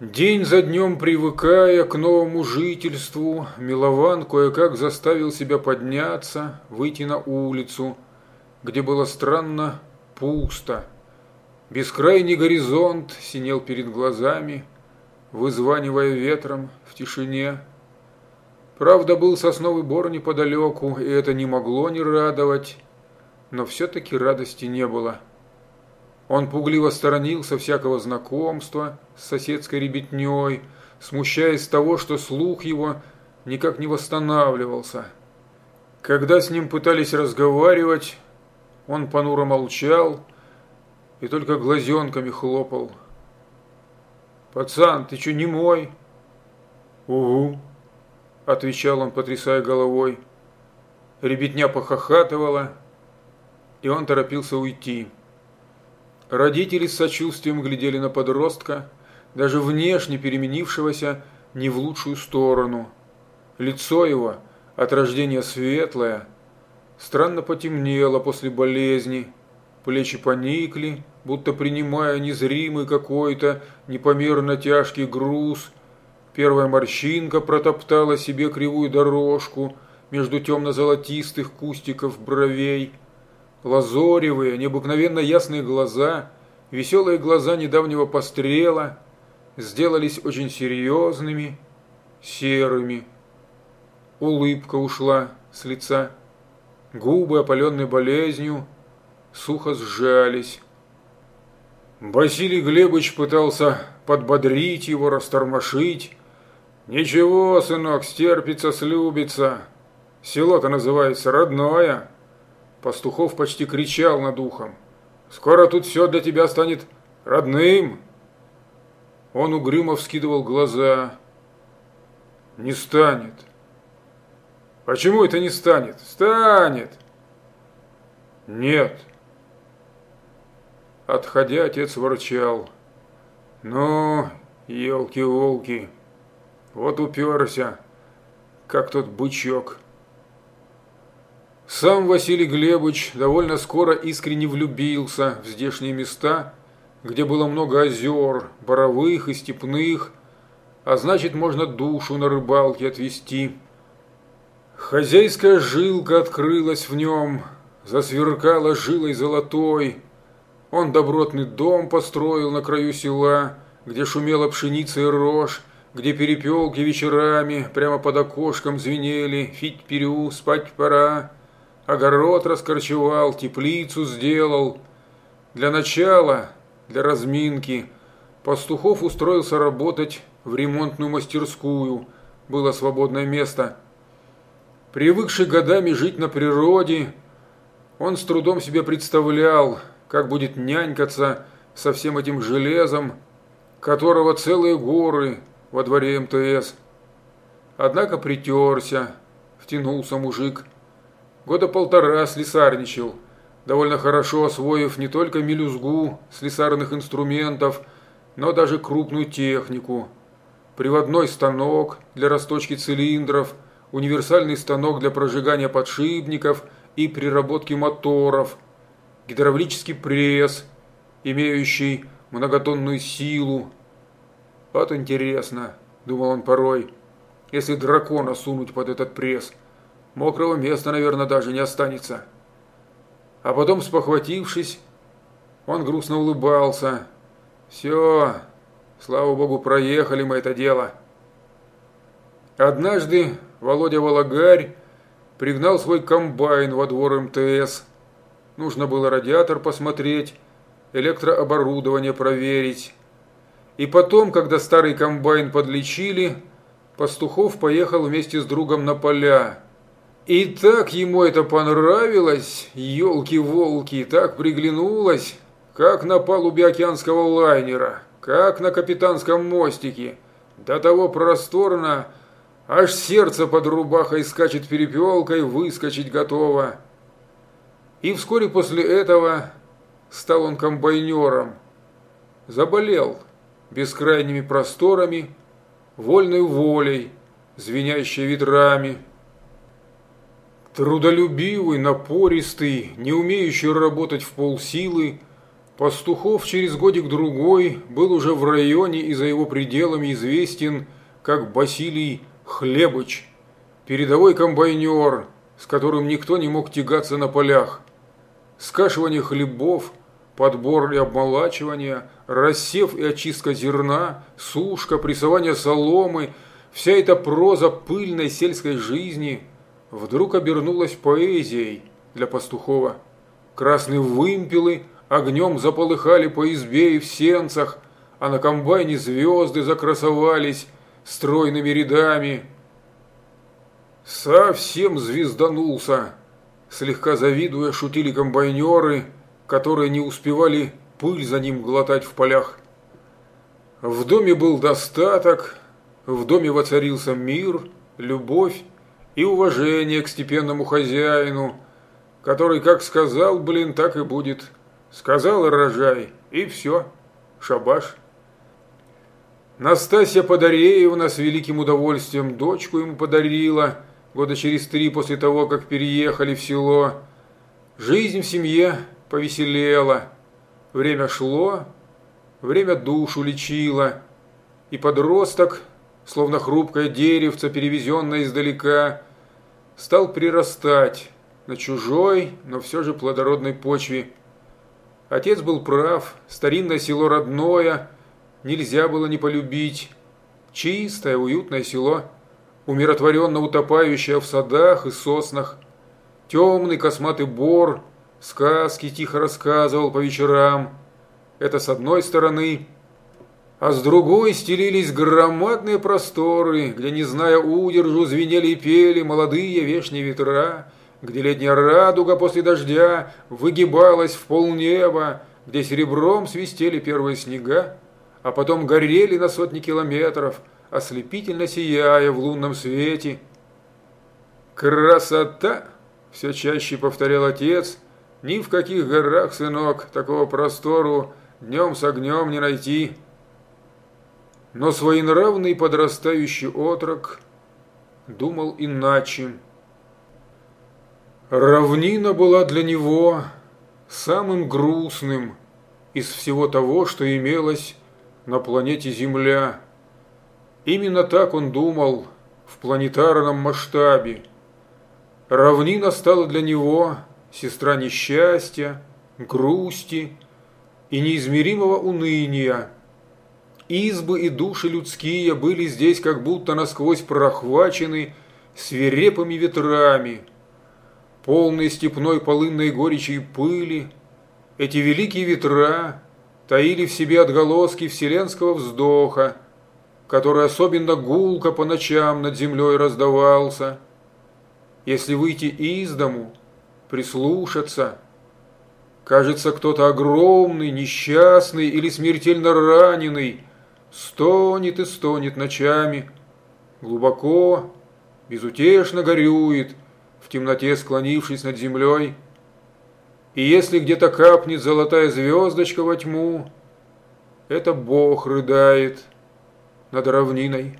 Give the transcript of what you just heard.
День за днем привыкая к новому жительству, Милован кое-как заставил себя подняться, выйти на улицу, где было странно пусто. Бескрайний горизонт синел перед глазами, вызванивая ветром в тишине. Правда, был сосновый бор неподалеку, и это не могло не радовать, но все-таки радости не было. Он пугливо сторонился всякого знакомства с соседской ребятней, смущаясь того, что слух его никак не восстанавливался. Когда с ним пытались разговаривать, он понуро молчал и только глазенками хлопал. «Пацан, ты что, не мой?» «Угу», – отвечал он, потрясая головой. Ребятня похохатывала, и он торопился уйти. Родители с сочувствием глядели на подростка, даже внешне переменившегося не в лучшую сторону. Лицо его, от рождения светлое, странно потемнело после болезни, плечи поникли, будто принимая незримый какой-то непомерно тяжкий груз. Первая морщинка протоптала себе кривую дорожку между темно-золотистых кустиков бровей – лазоревые, необыкновенно ясные глаза, веселые глаза недавнего пострела сделались очень серьезными, серыми. Улыбка ушла с лица, губы, опаленные болезнью, сухо сжались. Василий Глебович пытался подбодрить его, растормошить. «Ничего, сынок, стерпится, слюбится. Село-то называется родное». Пастухов почти кричал над ухом. «Скоро тут все для тебя станет родным!» Он угрюмо вскидывал глаза. «Не станет!» «Почему это не станет?» «Станет!» «Нет!» Отходя, отец ворчал. «Ну, елки-волки, вот уперся, как тот бычок». Сам Василий Глебович довольно скоро искренне влюбился в здешние места, где было много озер, боровых и степных, а значит, можно душу на рыбалке отвести. Хозяйская жилка открылась в нем, засверкала жилой золотой. Он добротный дом построил на краю села, где шумела пшеница и рожь, где перепелки вечерами прямо под окошком звенели «Фить-перю, спать пора», огород раскорчевал, теплицу сделал. Для начала, для разминки, Пастухов устроился работать в ремонтную мастерскую, было свободное место. Привыкший годами жить на природе, он с трудом себе представлял, как будет нянькаться со всем этим железом, которого целые горы во дворе МТС. Однако притерся, втянулся мужик – Года полтора слесарничал, довольно хорошо освоив не только мелюзгу слесарных инструментов, но даже крупную технику. Приводной станок для расточки цилиндров, универсальный станок для прожигания подшипников и переработки моторов, гидравлический пресс, имеющий многотонную силу. Вот интересно, думал он порой, если дракона сунуть под этот пресс – Мокрого места, наверное, даже не останется. А потом, спохватившись, он грустно улыбался. «Все, слава богу, проехали мы это дело». Однажды Володя Вологарь пригнал свой комбайн во двор МТС. Нужно было радиатор посмотреть, электрооборудование проверить. И потом, когда старый комбайн подлечили, Пастухов поехал вместе с другом на поля. И так ему это понравилось, елки-волки, так приглянулось, как на палубе океанского лайнера, как на капитанском мостике. До того просторно, аж сердце под рубахой скачет перепелкой, выскочить готово. И вскоре после этого стал он комбайнером. Заболел бескрайними просторами, вольной волей, звенящей ветрами, Трудолюбивый, напористый, не умеющий работать в полсилы, Пастухов через годик-другой был уже в районе и за его пределами известен как Басилий Хлебыч, передовой комбайнер, с которым никто не мог тягаться на полях. Скашивание хлебов, подбор и обмолачивание, рассев и очистка зерна, сушка, прессование соломы – вся эта проза пыльной сельской жизни вдруг обернулась поэзией для пастухова. Красные вымпелы – огнем заполыхали по избе и в сенцах, а на комбайне звезды закрасовались стройными рядами. Совсем звезданулся, слегка завидуя, шутили комбайнеры, которые не успевали пыль за ним глотать в полях. В доме был достаток, в доме воцарился мир, любовь и уважение к степенному хозяину, который как сказал, блин, так и будет – Сказал рожай, и все, шабаш. Настасья Подареевна с великим удовольствием дочку ему подарила, года через три после того, как переехали в село. Жизнь в семье повеселела. Время шло, время душу лечило. И подросток, словно хрупкое деревце, перевезенное издалека, стал прирастать на чужой, но все же плодородной почве – Отец был прав, старинное село родное, нельзя было не полюбить. Чистое, уютное село, умиротворенно утопающее в садах и соснах. Темный косматый бор, сказки тихо рассказывал по вечерам. Это с одной стороны. А с другой стелились громадные просторы, где, не зная удержу, звенели и пели молодые вешние ветра, где летняя радуга после дождя выгибалась в полнеба, где серебром свистели первые снега, а потом горели на сотни километров, ослепительно сияя в лунном свете. «Красота!» – все чаще повторял отец. «Ни в каких горах, сынок, такого простору днем с огнем не найти». Но своенравный подрастающий отрок думал иначе. Равнина была для него самым грустным из всего того, что имелось на планете Земля. Именно так он думал в планетарном масштабе. Равнина стала для него сестра несчастья, грусти и неизмеримого уныния. Избы и души людские были здесь как будто насквозь прохвачены свирепыми ветрами – полные степной полынной горечи и пыли, эти великие ветра таили в себе отголоски вселенского вздоха, который особенно гулко по ночам над землей раздавался. Если выйти из дому, прислушаться, кажется, кто-то огромный, несчастный или смертельно раненый стонет и стонет ночами, глубоко, безутешно горюет – в темноте склонившись над землей. И если где-то капнет золотая звездочка во тьму, это Бог рыдает над равниной.